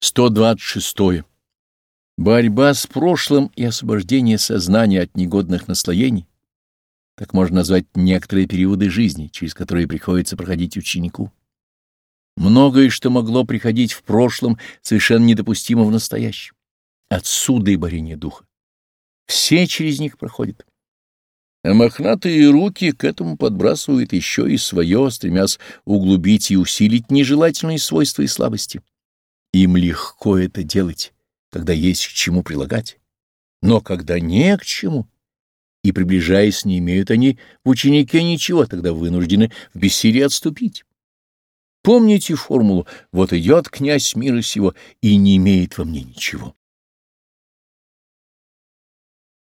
126. Борьба с прошлым и освобождение сознания от негодных наслоений, так можно назвать некоторые периоды жизни, через которые приходится проходить ученику. Многое, что могло приходить в прошлом, совершенно недопустимо в настоящем. Отсюда и борение духа. Все через них проходят. А мохнатые руки к этому подбрасывают еще и свое, стремясь углубить и усилить нежелательные свойства и слабости. Им легко это делать, когда есть к чему прилагать. Но когда не к чему, и, приближаясь, не имеют они в ученике ничего, тогда вынуждены в бессилии отступить. Помните формулу «Вот идет князь мира сего и не имеет во мне ничего».